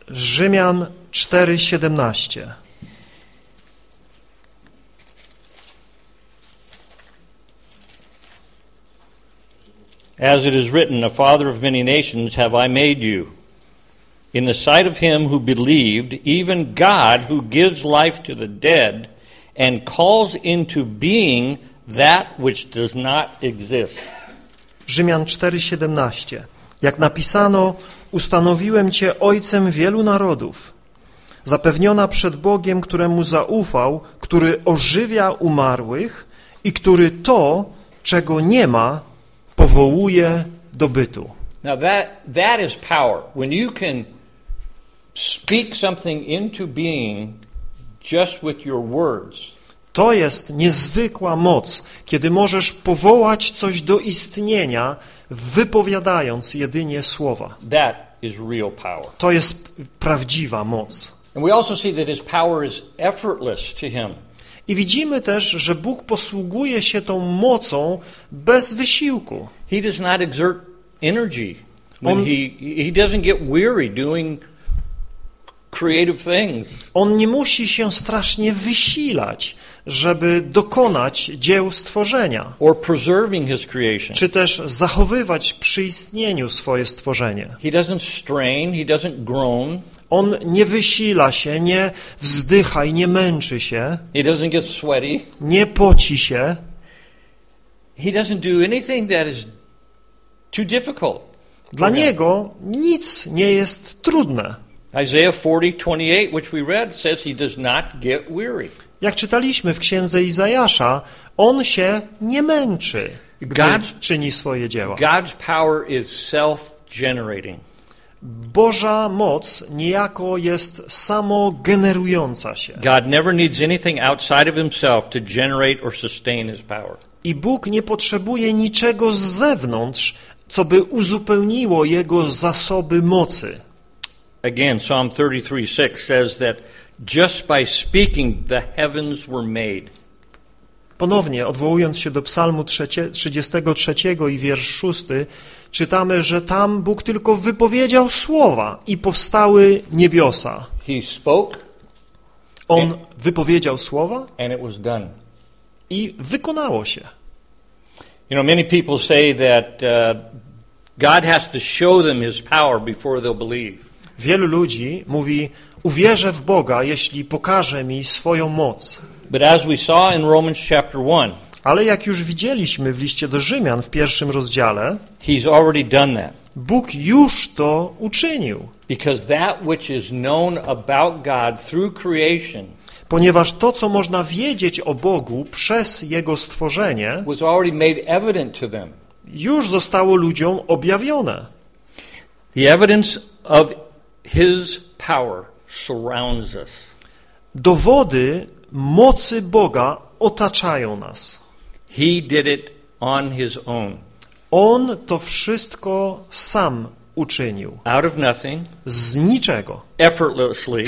Rzymian 4:17. As it is written, a father of many nations have I made you. In the sight of him who believed, even God who gives life to the dead and calls into being that which does not exist. Rzymian 4:17. Jak napisano, ustanowiłem cię ojcem wielu narodów. Zapewniona przed Bogiem, któremu zaufał, który ożywia umarłych i który to, czego nie ma, powołuje do bytu. Now that that is power. When you can speak something into being just with your words. To jest niezwykła moc, kiedy możesz powołać coś do istnienia, wypowiadając jedynie słowa. To jest prawdziwa moc. And we also see that his power is effortless to him. I widzimy też, że Bóg posługuje się tą mocą bez wysiłku. He does not exert energy. On- he he doesn't get weary doing creative things. On nie musi się strasznie wysilać, żeby dokonać dzieł stworzenia, or preserving his creation. czy też zachowywać przy istnieniu swoje stworzenie. He doesn't strain, he doesn't groan, On nie wysila się, nie wzdycha i nie męczy się, he doesn't get sweaty. nie poci się, He doesn't do anything that is too difficult. Dla niego nic nie jest trudne. Isaiah 40:28, which we read, says he does not get weary. Jak czytaliśmy w księdze Izajasza, on się nie męczy, gdy God's- czyni swoje dzieła. God's power is self-generating. Boża moc niejako jest samogenerująca się. God never needs anything outside of himself to generate or sustain his power. I Bóg nie potrzebuje niczego z zewnątrz, co by uzupełniło jego zasoby mocy. Again, Psalm 33:6 says that just by speaking the heavens were made. Ponownie, odwołując się do Psalmu trzecie- 33 i wiersz 6, czytamy, że tam Bóg tylko wypowiedział słowa i powstały niebiosa. He spoke On wypowiedział słowa and it was done. i wykonało się. You know, many people say that uh, God has to show them his power before they'll believe. Wielu ludzi mówi, uwierzę w Boga, jeśli pokaże mi swoją moc. But as we saw in Romans chapter 1, Ale jak już widzieliśmy w liście do Rzymian w pierwszym rozdziale, he's already done that. Bóg już to uczynił, Because that which is known about God through creation ponieważ to, co można wiedzieć o Bogu przez Jego stworzenie, już zostało ludziom objawione. Dowody mocy Boga otaczają nas. He did it on his own. On to wszystko sam uczynił. out of nothing, Z niczego. effortlessly,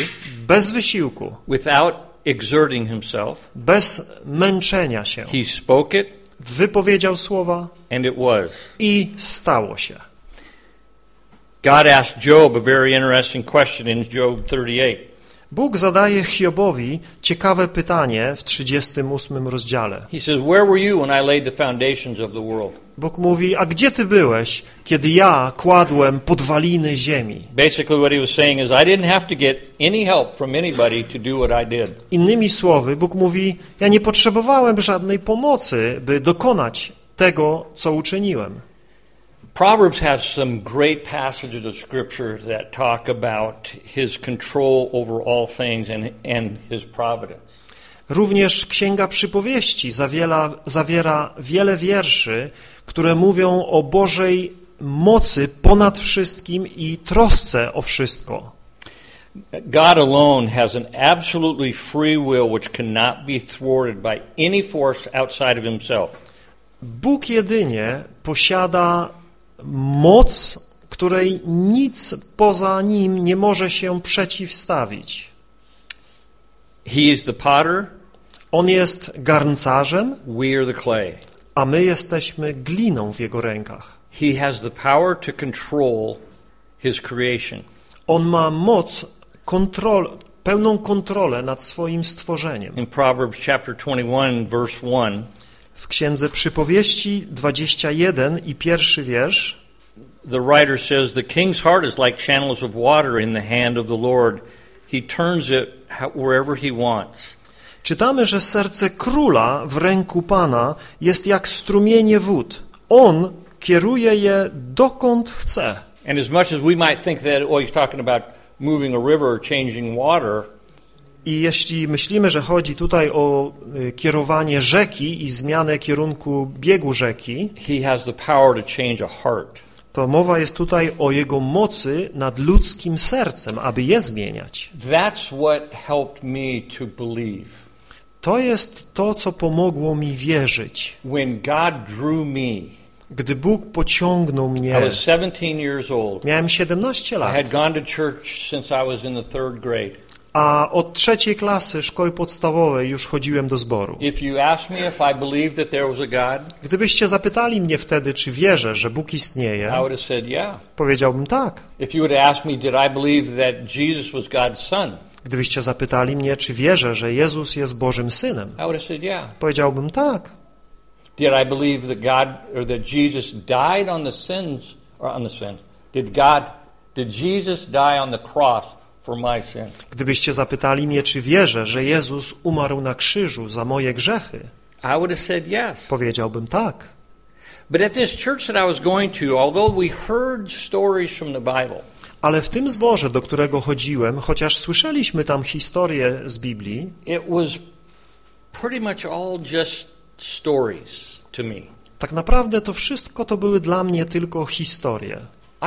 Bez wysiłku. without exerting himself. Bez męczenia się. He spoke it, Wypowiedział słowa and it was. i stało się. God asked Job a very interesting question in Job 38. Bóg zadaje Hiobowi ciekawe pytanie w 38 rozdziale. He says, Where were you when I laid the foundations of the world? Bóg mówi, a gdzie ty byłeś, kiedy ja kładłem podwaliny ziemi? Basically, what he was saying is, I didn't have to get any help from anybody to do what I did. Innymi słowy, Bóg mówi, ja nie potrzebowałem żadnej pomocy, by dokonać tego, co uczyniłem. Proverbs has some great passages of Scripture that talk about his control over all things and, and his providence. Również Księga Przypowieści zawiera, zawiera wiele wierszy, które mówią o Bożej mocy ponad wszystkim i trosce o wszystko. God alone has an absolutely free will which cannot be thwarted by any force outside of himself. Bóg jedynie posiada moc, której nic poza nim nie może się przeciwstawić. He is the potter, On jest garncarzem, we are the clay. a my jesteśmy gliną w jego rękach. He has the power to control his creation. On ma moc, kontrol, pełną kontrolę nad swoim stworzeniem. In Proverbs chapter 21, verse 1, W Księdze Przypowieści 21 i pierwszy wiersz the writer says, The king's heart is like channels of water in the hand of the Lord. He turns it wherever he wants. czytamy, że serce króla w ręku Pana jest jak strumienie wód. On kieruje je dokąd chce. And as much as we might think that, oh, he's talking about moving a river or changing water, I jeśli myślimy, że chodzi tutaj o y, kierowanie rzeki i zmianę kierunku biegu rzeki, to mowa jest tutaj o jego mocy nad ludzkim sercem, aby je zmieniać. To jest to, co pomogło mi wierzyć. Gdy Bóg pociągnął mnie, was 17 years old. miałem 17 I lat, had gone to church since I was in the third grade. A od trzeciej klasy szkoły podstawowej już chodziłem do zboru. Gdybyście zapytali mnie wtedy, czy wierzę, że Bóg istnieje, powiedziałbym tak. Gdybyście zapytali mnie, czy wierzę, że Jezus jest Bożym Synem, powiedziałbym tak. Did I believe that God or that Jesus died on the sins or on the sin? Did God did Jesus die on the cross? Gdybyście zapytali mnie, czy wierzę, że Jezus umarł na krzyżu za moje grzechy, I would have said yes. powiedziałbym tak. Ale w tym zborze, do którego chodziłem, chociaż słyszeliśmy tam historię z Biblii, it was pretty much all just stories to me. tak naprawdę to wszystko to były dla mnie tylko historie.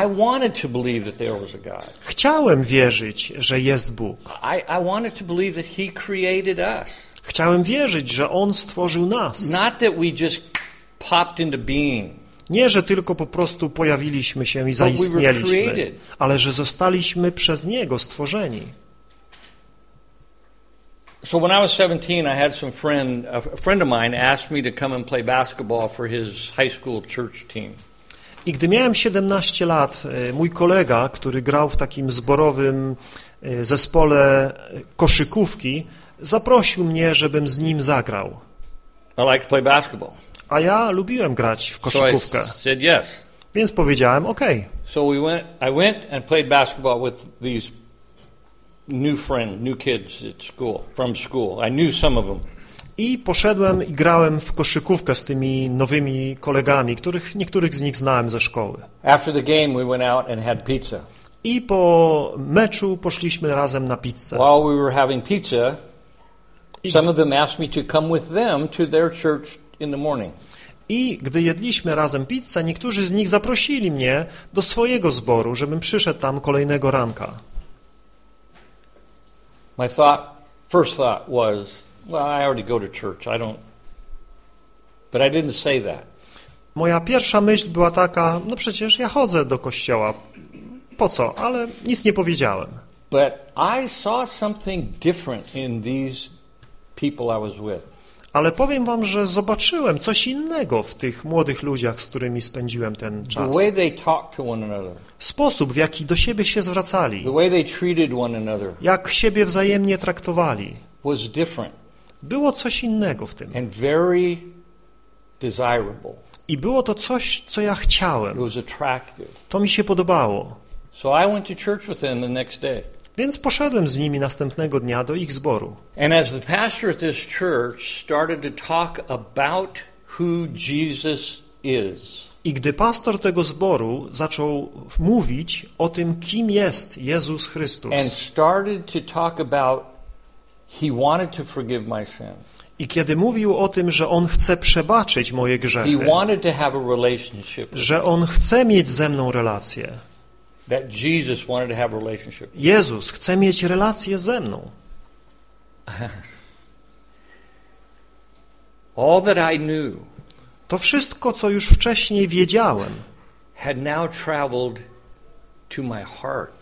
I wanted to believe that there was a God. Chciałem wierzyć, że jest Bóg. I, I wanted to believe that He created us. Chciałem wierzyć, że On stworzył nas. Not that we just popped into being. Nie, że tylko po prostu pojawiliśmy się i zaistnieliśmy, ale że zostaliśmy przez Niego stworzeni. So when I was 17, I had some friend, a friend of mine asked me to come and play basketball for his high school church team. I gdy miałem 17 lat, e, mój kolega, który grał w takim zborowym e, zespole e, koszykówki, zaprosił mnie, żebym z nim zagrał. I like to play basketball. A ja lubiłem grać w koszykówkę, więc powiedziałem OK. So we went, I went and played basketball with these new friends, new kids at school, from school. I knew some of them. I poszedłem i grałem w koszykówkę z tymi nowymi kolegami, których niektórych z nich znałem ze szkoły. After the game, we went out and had pizza. I po meczu poszliśmy razem na pizzę. While we were having pizza, some of them asked me to come with them to their church in the morning. I gdy jedliśmy razem pizzę, niektórzy z nich zaprosili mnie do swojego zboru, żebym przyszedł tam kolejnego ranka. My thought, first thought was, well, I already go to church. I don't. But I didn't say that. moja pierwsza myśl była taka, no przecież ja chodzę do kościoła, po co, ale nic nie powiedziałem. But I saw something different in these people I was with. Ale powiem wam, że zobaczyłem coś innego w tych młodych ludziach, z którymi spędziłem ten The czas. way they talked to one another, Sposób, w jaki do siebie się zwracali, jak siebie wzajemnie traktowali. Było coś innego w tym. and very desirable. I było to coś, co ja It chciałem. was attractive. To mi się podobało. So I went to church with them the next day. Więc poszedłem z nimi następnego dnia do ich zboru. And as the pastor at this church started to talk about who Jesus is, I gdy pastor tego zboru zaczął mówić o tym, kim jest Jezus Chrystus and started to talk about i kiedy mówił o tym, że On chce przebaczyć moje grzechy, że On chce mieć ze mną relację. Jezus chce mieć relację ze mną. All that I knew To wszystko, co już wcześniej wiedziałem, had now traveled to my heart.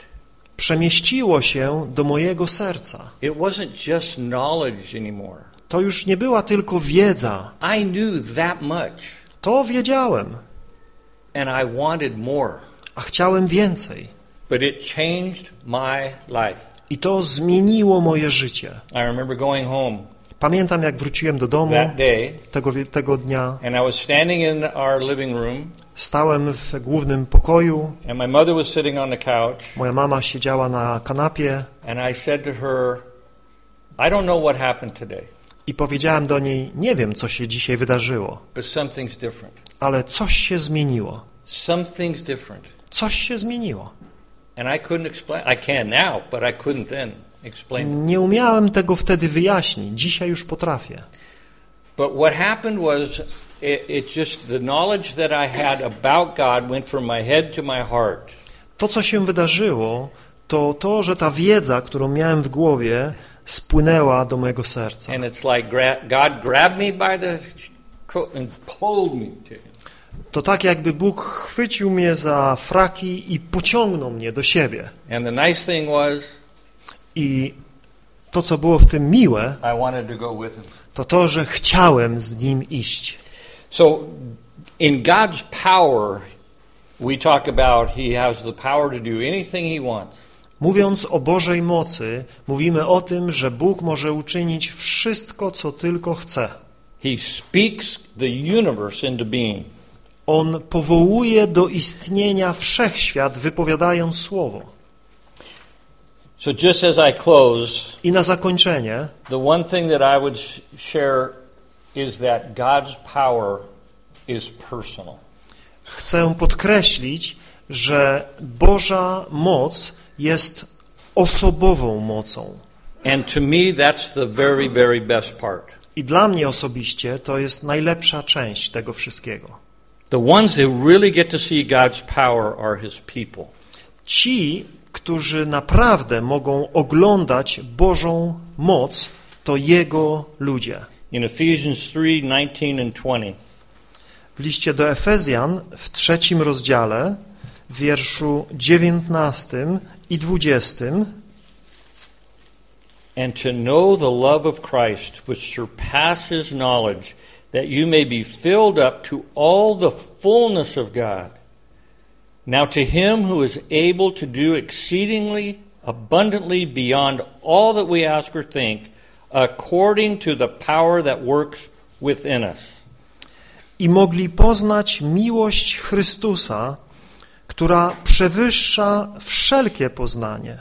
Przemieściło się do mojego serca. It wasn't just knowledge anymore. To już nie była tylko wiedza. I knew that much, To wiedziałem, and I wanted more. a chciałem więcej. But it changed my life. I to zmieniło moje życie. I remember going home Pamiętam, jak wróciłem do domu tego, tego dnia. and I was standing in our living room, Stałem w głównym pokoju. and my mother was sitting on the couch, Moja mama siedziała na kanapie and I said to her, I don't know what happened today, i powiedziałem do niej: Nie wiem, co się dzisiaj wydarzyło, ale coś się zmieniło. Coś się zmieniło. Nie umiałem tego wtedy wyjaśnić. Dzisiaj już potrafię. But what happened was, it, it just the knowledge that I had about God went from my head to my heart. To, co się wydarzyło, to to, że ta wiedza, którą miałem w głowie, spłynęła do mojego serca. And it's like gra- God grabbed me by the and pulled me to Him. To tak, jakby Bóg chwycił mnie za fraki i pociągnął mnie do siebie. And the nice thing was, I to, co było w tym miłe, I wanted to go with Him. to to, że chciałem z Nim iść. So, in God's power, we talk about He has the power to do anything He wants. Mówiąc o Bożej mocy, mówimy o tym, że Bóg może uczynić wszystko, co tylko chce. He speaks the universe into being. On powołuje do istnienia wszechświat, wypowiadając słowo. So, just as I close, I na zakończenie, the one thing that I would sh- share is that God's power is personal. chcę podkreślić, że Boża moc jest osobową mocą. And to me, that's the very, very best part. I dla mnie osobiście to jest najlepsza część tego wszystkiego. The ones who really get to see God's power are His people. Ci, którzy naprawdę mogą oglądać Bożą moc, to Jego ludzie. In Ephesians 3 19 and 20, W liście do Efezjan w trzecim rozdziale, w wierszu 19 i 20, and to know the love of Christ, which surpasses knowledge, that you may be filled up to all the fullness of God. Now, to Him who is able to do exceedingly abundantly beyond all that we ask or think, according to the power that works within us. i mogli poznać miłość Chrystusa, która przewyższa wszelkie poznanie,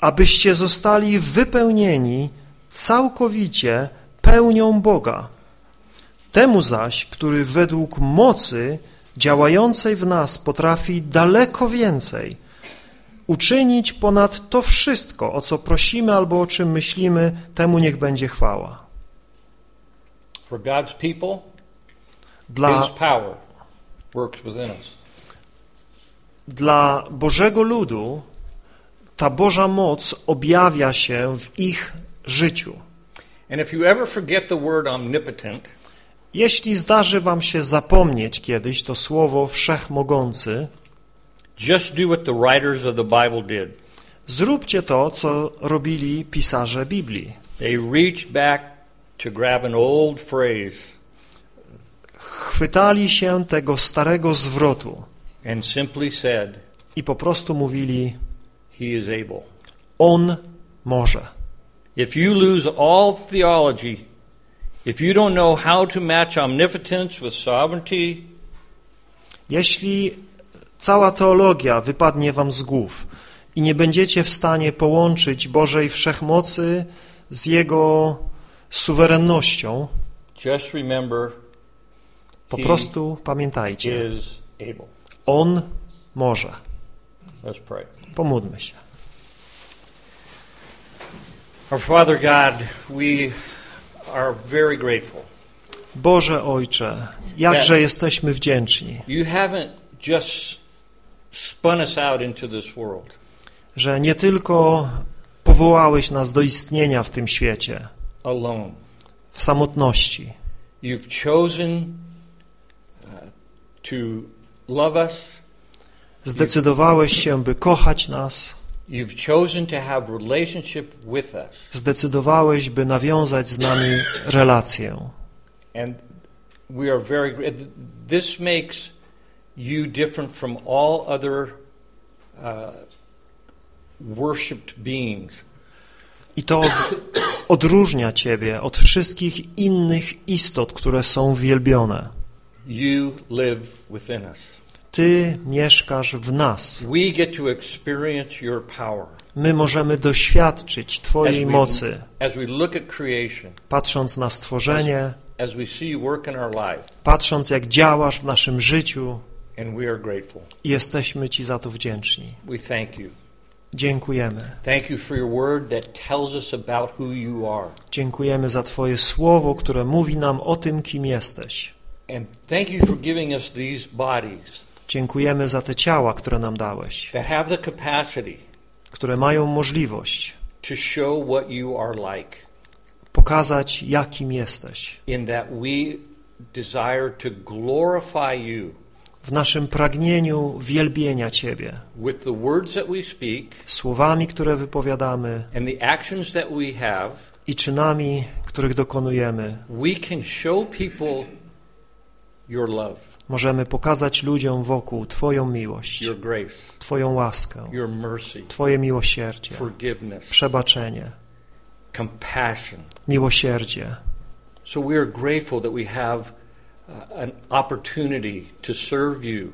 abyście zostali wypełnieni całkowicie pełnią Boga. Temu zaś, który według mocy działającej w nas potrafi daleko więcej, uczynić ponad to wszystko, o co prosimy albo o czym myślimy, temu niech będzie chwała. For God's people, Dla His power works within us. Dla Bożego ludu ta Boża moc objawia się w ich życiu. And if you ever forget the word omnipotent, Jeśli zdarzy wam się zapomnieć kiedyś to słowo wszechmogący, just do what the writers of the Bible did. zróbcie to, co robili pisarze Biblii. They reached back to grab an old phrase Chwytali się tego starego zwrotu and simply said, i po prostu mówili, He is able. On może. If you lose all theology, if you don't know how to match omnipotence with sovereignty, Jeśli cała teologia wypadnie wam z głów i nie będziecie w stanie połączyć Bożej Wszechmocy z Jego suwerennością, po prostu pamiętajcie. On może. Pomódlmy się. Our Father God, we are very grateful. Boże Ojcze, jakże jesteśmy wdzięczni, You haven't just spun us out into this world. że nie tylko powołałeś nas do istnienia w tym świecie, alone. w samotności, You've chosen uh, to love us. zdecydowałeś się, by kochać nas, You've chosen to have relationship with us. zdecydowałeś, by nawiązać z nami relację. And we are very this makes you different from all other uh, worshipped beings. I to od, odróżnia Ciebie od wszystkich innych istot, które są wielbione. You live within us. Ty mieszkasz w nas. We get to experience your power. My możemy doświadczyć As Twojej we, mocy, as we look at creation, patrząc na stworzenie, as we see you work in our life, patrząc jak działasz w naszym życiu and we are grateful. jesteśmy Ci za to wdzięczni. We thank you. Dziękujemy. Thank you for your word that tells us about who you are. Dziękujemy za Twoje słowo, które mówi nam o tym, kim jesteś. And thank you for giving us these bodies Dziękujemy za te ciała, które nam dałeś, that have the capacity które mają możliwość to show what you are like, pokazać, jakim jesteś. in that we desire to glorify you W naszym pragnieniu wielbienia Ciebie, with the words that we speak słowami, które wypowiadamy and the actions that we have. i czynami, których dokonujemy, We can show people your love, możemy pokazać ludziom wokół Twoją miłość, Twoją łaskę, Twoje miłosierdzie, forgiveness, przebaczenie, compassion. miłosierdzie. So we are grateful that we have an opportunity to serve you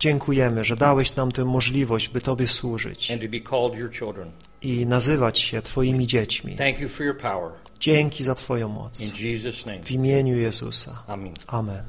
Dziękujemy, że dałeś nam tę możliwość, by Tobie służyć and to be called your children. i nazywać się Twoimi dziećmi. Thank you for your power. Dzięki za Twoją moc. In Jesus' name. W imieniu Jezusa. Amen. Amen.